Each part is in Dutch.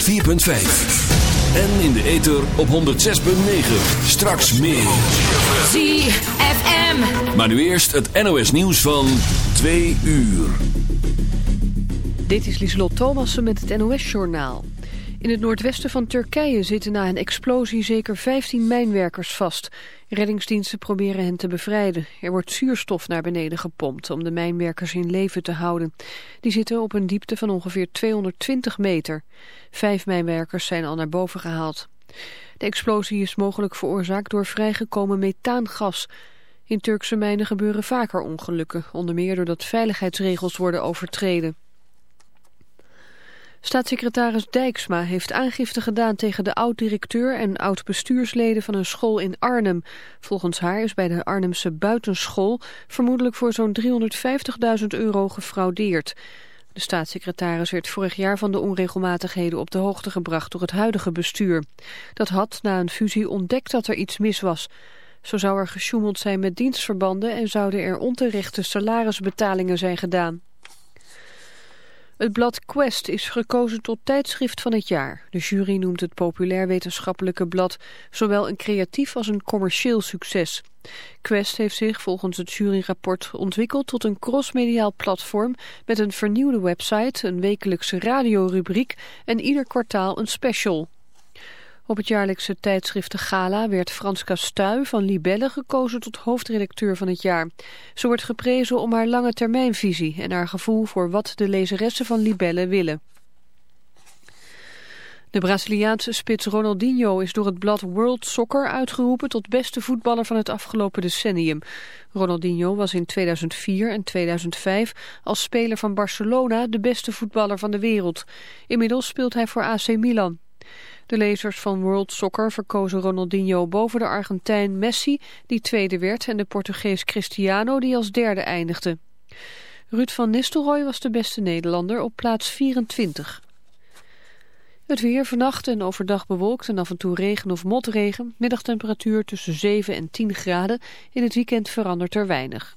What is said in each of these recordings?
104.5. En in de ether op 106.9. Straks meer. ZFM. Maar nu eerst het NOS nieuws van 2 uur. Dit is Lieslot Thomassen met het NOS-journaal. In het noordwesten van Turkije zitten na een explosie zeker 15 mijnwerkers vast. Reddingsdiensten proberen hen te bevrijden. Er wordt zuurstof naar beneden gepompt om de mijnwerkers in leven te houden. Die zitten op een diepte van ongeveer 220 meter. Vijf mijnwerkers zijn al naar boven gehaald. De explosie is mogelijk veroorzaakt door vrijgekomen methaangas. In Turkse mijnen gebeuren vaker ongelukken, onder meer doordat veiligheidsregels worden overtreden. Staatssecretaris Dijksma heeft aangifte gedaan tegen de oud-directeur en oud-bestuursleden van een school in Arnhem. Volgens haar is bij de Arnhemse buitenschool vermoedelijk voor zo'n 350.000 euro gefraudeerd. De staatssecretaris werd vorig jaar van de onregelmatigheden op de hoogte gebracht door het huidige bestuur. Dat had na een fusie ontdekt dat er iets mis was. Zo zou er gesjoemeld zijn met dienstverbanden en zouden er onterechte salarisbetalingen zijn gedaan. Het blad Quest is gekozen tot tijdschrift van het jaar. De jury noemt het populair wetenschappelijke blad zowel een creatief als een commercieel succes. Quest heeft zich volgens het juryrapport ontwikkeld tot een crossmediaal platform met een vernieuwde website, een wekelijkse radiorubriek en ieder kwartaal een special. Op het jaarlijkse tijdschriften Gala werd Franska Stuy van Libelle gekozen tot hoofdredacteur van het jaar. Ze wordt geprezen om haar lange termijnvisie en haar gevoel voor wat de lezeressen van Libelle willen. De Braziliaanse spits Ronaldinho is door het blad World Soccer uitgeroepen tot beste voetballer van het afgelopen decennium. Ronaldinho was in 2004 en 2005 als speler van Barcelona de beste voetballer van de wereld. Inmiddels speelt hij voor AC Milan. De lezers van World Soccer verkozen Ronaldinho boven de Argentijn Messi, die tweede werd, en de Portugees Cristiano, die als derde eindigde. Ruud van Nistelrooy was de beste Nederlander op plaats 24. Het weer vannacht en overdag bewolkt en af en toe regen of motregen. Middagtemperatuur tussen 7 en 10 graden. In het weekend verandert er weinig.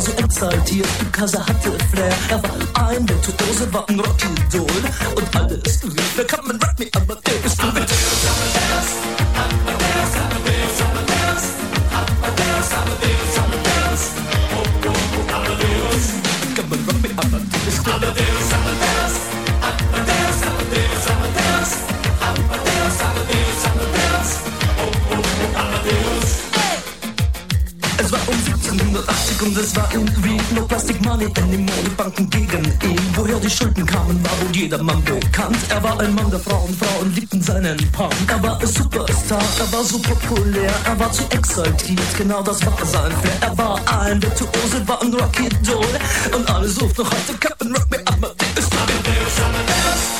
war so exaltiert, Kasa hatte Flair. Er war ein Virtuose, war ein Rocky in im Mond Banken gegen ihn. Woher die Schulden kamen, war wohl jedermann bekannt. Er war ein Mann der Frauen, Frauen liebten seinen Punk. Er war ein Superstar, er war so populär, er war zu exaltiert, genau das war sein Flair. Er war ein Virtuose, war ein Rocky Doll. Und alle suchten noch heute Captain Rock, me up, ist dick is Amadeus.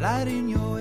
light in your